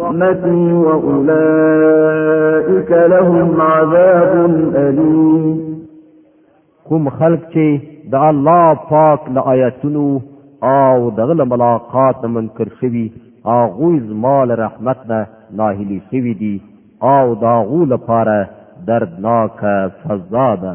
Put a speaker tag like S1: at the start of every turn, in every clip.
S1: رحمتي وأولئك لهم عذاب أليم
S2: کوم خلق چې د الله پاک له آیاتونو او دغه له ملاقات نه منکر شوي هغوی زما له رحمت نه ناهیلي شوي دي او د هغو لپاره دردناکه سزا ده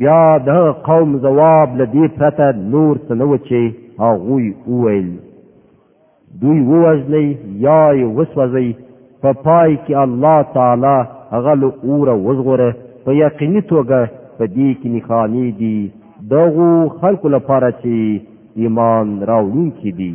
S2: بیا د قوم جواب لدی پرته نور څه نه وچی هغوی وویل دوی ووجنی یا یې وسوځي په پای کې الله تعالی هغه له اوره وزغوره په یقیني توګه په دې کې نښانې دي دغو خلکو لپاره چې ایمان راوړونکي دي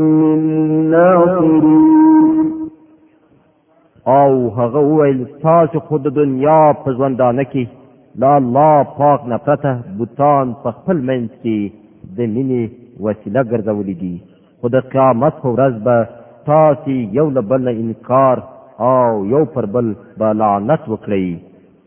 S1: من ناصرين
S2: او هغه ویل تاسو خود د دنیا په ژوندانه کې لا الله پاک نه پرته بوتان په خپل منځ کې د مینې وسیله ګرځولې دي خو د قیامت په ورځ به تاسو یو له بل انکار او یو پر بل به لعنت
S1: وکړئ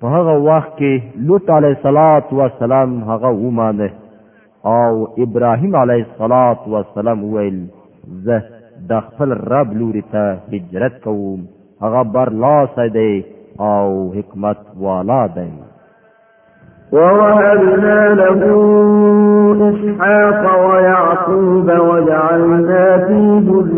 S2: په هغه وخت کې لوط علیه الصلاۃ والسلام هغه ومانه او ابراهیم علیه الصلاۃ والسلام ویل زه د خپل رب لوري ته هجرت کوم هغه بر لاس دی او حکمت والا دی
S1: ووهبنا له إسحاق ويعقوب وجعلنا في ذريته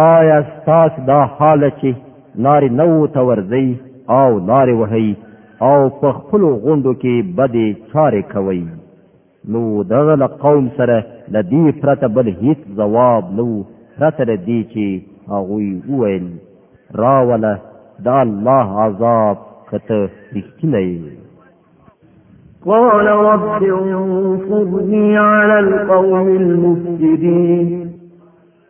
S2: آیا ستاس دا حال چې ناری نو ته ورځي او ناری وهي او په خپل غوندو کې بدې چارې کوي نو دغه له قوم سره د دې پرته بل هیڅ ځواب نو پرته د دې چې هغوی وویل راوله د الله عذاب کته رښتینه
S1: قال رب انصرني على القوم المفسدين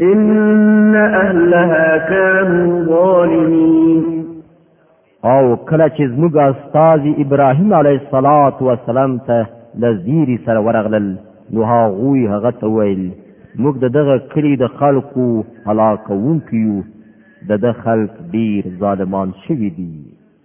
S1: ان اهلها كانوا ظالمين
S2: او کله چې زموږ استاد ابراهيم عليه الصلاه والسلام ته لزيري سره ورغلل نو هغوی هغه ته ویل موږ د دغه کلی د خلکو هلاکوونکیو د د خلک ډیر ظالمان شوي دي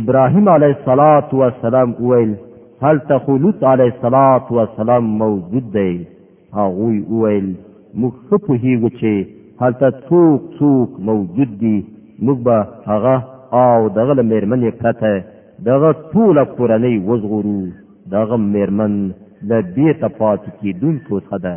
S2: ابراهیم علیه الصلاۃ والسلام ویل هل تخلوت علیه الصلاۃ والسلام موجود دی هغه ویل موږ خو په هیګو چې هل ته څوک څوک موجود دي موږ به هغه او دغه مېرمنې پرته دغه ټول کورنۍ وزغورو دغه مېرمن د بیرته پاتې کېدونکو څخه ده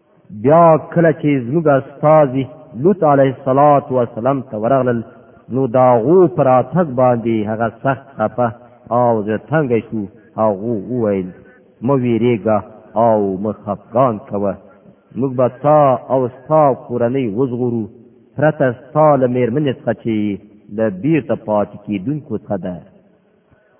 S2: بیا کله چې زموږ استازي لوط علیه الصلاۃ والسلام ته ورغلل نو دا غو پر اتګ باندې هغه سخت خپه او زه تنګ شو هغه وویل مو ویریګا او مخفقان کوه موږ به تا او ستا کورنۍ وزغورو پرته ستا له میرمنې څخه چې د بیرته پاتې کېدونکو څخه ده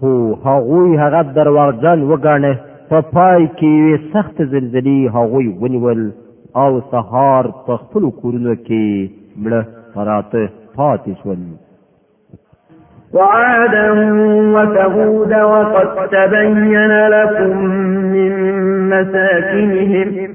S2: خو هغوی هغه درواغجن وګڼه په پای کې یوې سخت زلزلې هغوی ونیول او سهار په خپل کورونو کې مړه پراته پاتې شول
S1: وعادا وثمود وقد تبين لكم من مساكنهم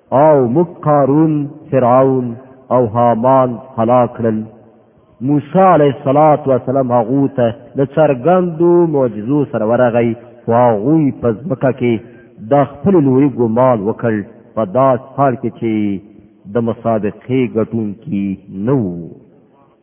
S2: او موږ قارون فرعون او هامان هلاک کړل موسی علیه الصلاۃ والسلام هغه ته د څرګندو معجزو سره ورغی خو هغوی په ځمکه کې د خپل لوی ګمان وکړ په داس حال کې چې د مسابقې ګټونکي
S1: نه وو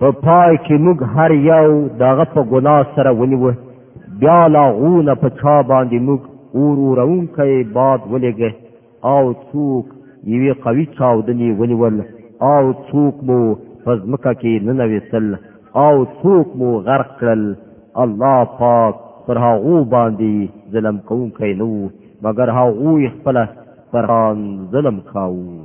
S2: په پای کې موږ هر یو دغه په ګناه سره ونیوه بیا لاغونه په چا باندې موږ اور اورونکی باد ولېږه او څوک یوې قوي چاودنې ونیول او څوک مو په ځمکه کې ننویستل او څوک مو غرق کړل الله پاک پر هغو باندې ظلم کوونکی نه و مګر هغوی خپله پران ظلم کاوه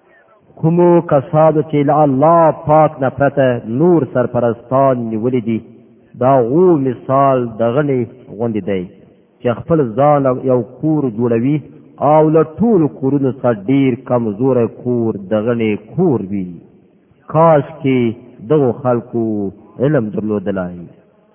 S2: کومو کسانو چې له الله پاک نه پرته نور سرپرستان نیولې دي دا غو مثال دغنی غوندې دی چې خپل ځان یو کور جوړوي او له ټولو کورونو څخه ډیر کمزوری کور دغنی کور وي کاش کې دغو خلکو علم درلودلای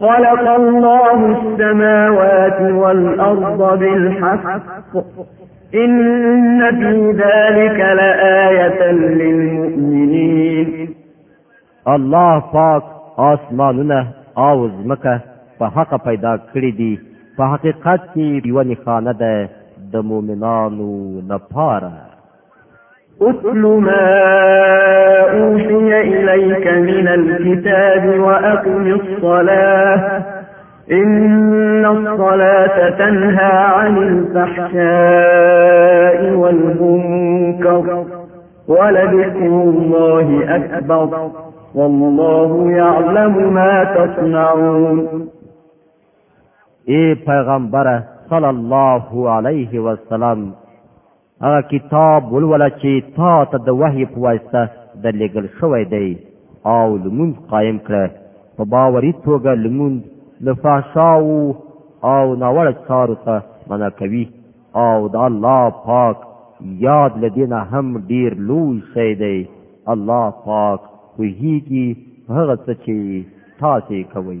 S1: خلق الله السماوات والأرض بالحق إن في ذلك لآية للمؤمنين
S2: الله پاک آسمانونه او ځمکه په حق پیدا کړی دي په حقیقت کې یو نښانه ده د مؤمنانو لپاره
S1: أتل ما أوحي إليك من الكتاب وأقم الصلاة إن الصلاة تنهى عن الفحشاء والمنكر ولذكر الله أكبر والله يعلم ما تصنعون
S2: إيه پیغمبر صلى الله عليه وسلم هغه کتاب ولوله چې تا ته د وحی په واسطه د لېږل شوی دی او لمونځ قایم کړه په باوري توګه لمونځ له فحشاو او ناوړه چارو ته منع کوي او د الله پاک یاد له دې نه هم ډیر لوی شی دی الله پاک پوهیږي هغه څه چې تاسو
S1: کوئ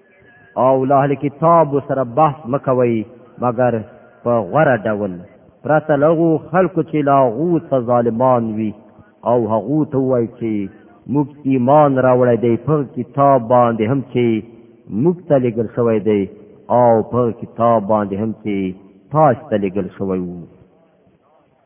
S2: او له اهل کتاب سره بحث مکوي مګر په غوره ډول پرته لغو خلکو چې لاغو څه ظالمان وي او هغو ته وای چې موږ ایمان راوړی دی په کتاب باندې هم چې موږ ته لګل شوی دی او په کتاب باندې هم چې تاسو ته لګل شوی وو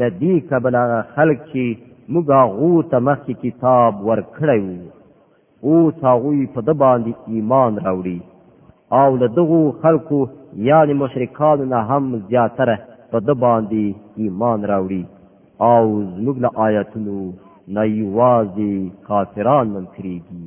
S2: لدی کبل هغه خلک چې موږ هغو ته مخکې کتاب ورکړی وو اوس هغوی په ده باندې ایمان راوړي او له دغو خلکو یعنې مشرکانو نه هم زیاتره په ده باندې ایمان راوړي او زموږ له آیتونو نه یوازې کافران منکرېږي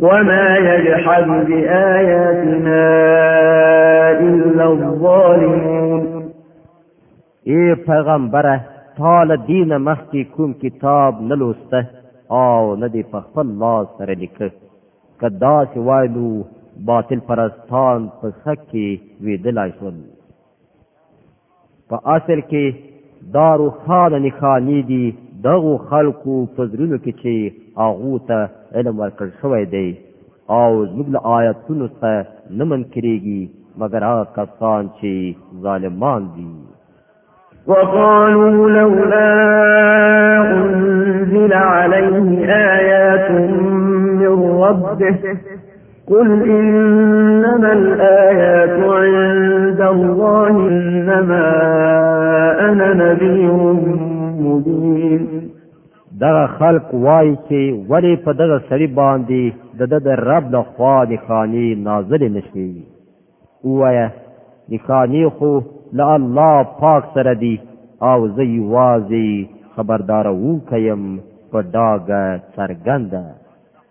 S1: وما يجحد بآياتنا إلا الظالمون
S2: اے پیغمبره تا له دینه مخکې کوم کتاب نه لوسته او نه دی په خپل لاس سره لیکه که داسې وای نو باطل پرستان په خکې ویدلای شول په اصل کې دا روښانه نښانې دي دغو خلکو په زړونو کې چې هغو ته علم ورکړل شوی دی او زموږ له آیتونو څخه نه منکرېږي مګر هغه کسان چې ظالمان دي
S1: وقالوا لولا أنزل عليه آيات من ربه قل انما الايات عند الله انما انا نذير مبين
S2: دا خلق وای چې ولی په دغه سری باندې د د رب د خوا د خاني نازل نشوي وایا د خاني خو له الله پاک سره دی او زه یوازې خبردارو کيم په داګه څرګنده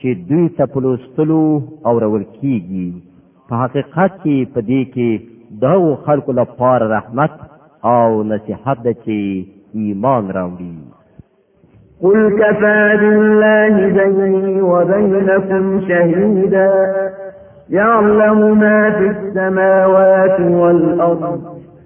S2: چې دوی ته په لوستلو اورول کیږي په حقیقت کې په دې کې دغو خلکو لپاره رحمت او نصیحت ده چې ایمان راوړي
S1: قل كفى بالله بيني وبينكم شهيدا يعلم ما في السماوات والأرض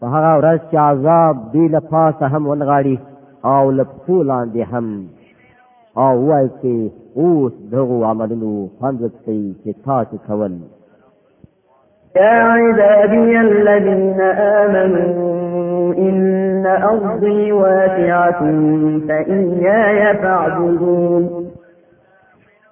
S2: په هغه ورځ چې عذاب دوی له پاسه هم ونغاړي او له پښو لاندې هم او وایي چې اوس دغو عملونو خوند وڅکئ چې تاسو کول
S1: يا عبادي الذين آمنوا إن أرضي واسعة فإياي فاعبدون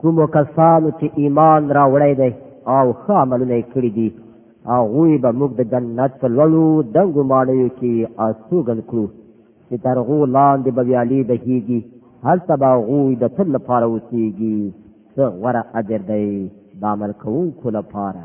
S2: کومو کسانو چې ایمان راوړی دی او ښه عملونه یې کړي دي هغوی به موږ د جنت په لوړو دنګو ماڼیو کې استوګن کړو چې تر هغو لاندې به ویالې بهیږي هلته به هغوی د تل لپاره اوسیږي څه غوره اجر دی د عمل کوونکو لپاره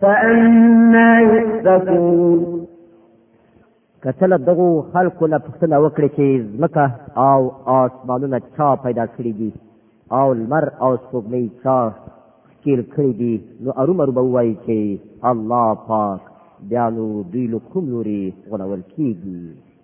S1: فأنا يؤفكون
S2: کتل دغو خلکو له پښتنه وکړي چې زمکه او آسمانونه چا پیدا کړی دي او لمر او سپوږمۍ چا ښکیل کړی دي نو ارومرو به وایي چې الله پاک بیا نو دوی له کوم لوري غولول کیږي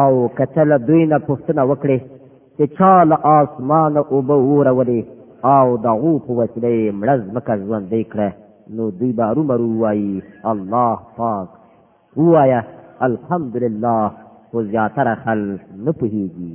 S2: او کته له دوی نه پوښتنه وکړي چې چا له آسمانه اوبه وورولې او د هغو په وسیله یې مړه ځمکه ژوندۍ کړه نو دوی به هرومرو ووایي الله پاک ووایه الحمدلله خو زیاتره خلک نه پوهېږي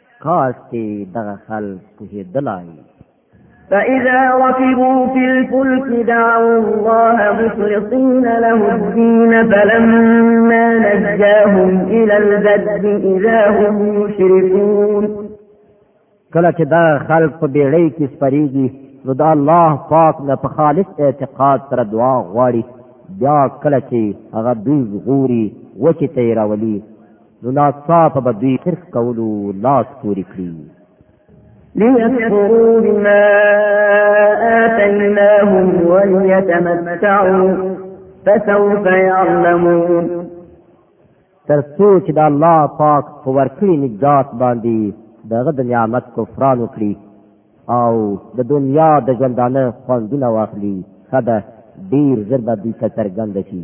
S2: کاش چې دغه خلک پوهېدلای
S1: فإذا ركبوا في الفلك دعوا الله مخلصين له الدين فلما نجاهم إلى البر إذا هم يشركون
S2: کله چې دا خلق په بیړۍ کې سپریږي نو دا الله پاک نه په خالص اعتقاد سره دعا غواړي بیا کله چې هغه دوی غوري وچې ته راولي نو ناڅاپه به دوی شرک کولو لاس پورې کړي
S1: ليكفروا بما آتيناهم وليتمتعوا فسوف يعلمون
S2: تر څو چې د الله پاک په ورکړي نجات باندې دغه د نعمت کفران وکړي او د دنیا د ژوندانه خوندونه واخلي خدا ډیر زر به دوی ته څرګند شي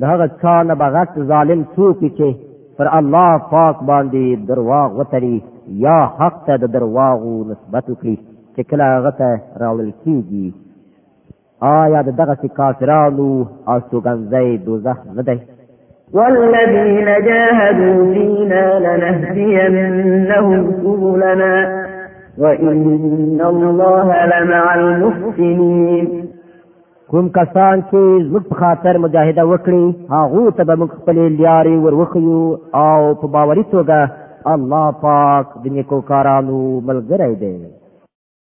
S2: د هغه چا نه به غټ ظالم څوک چې پر الله پاک باندې درواغ وتړي یا حق ته د درواغو نسبت وکړي چې کله هغه ته راوړل کېږي آیا د دغسې کافرانو استوګنځی دوزخ نه دی
S1: والذين جاهدوا فينا لنهدينهم سبلنا وإن الله لمع المحسنين
S2: کوم کسان چې زموږ په خاطر مجاهده وکړي هغه ته به موږ خپل لیارې وروخیو او په باوري توګه الله پاک د نیکو کارانو ملګری دی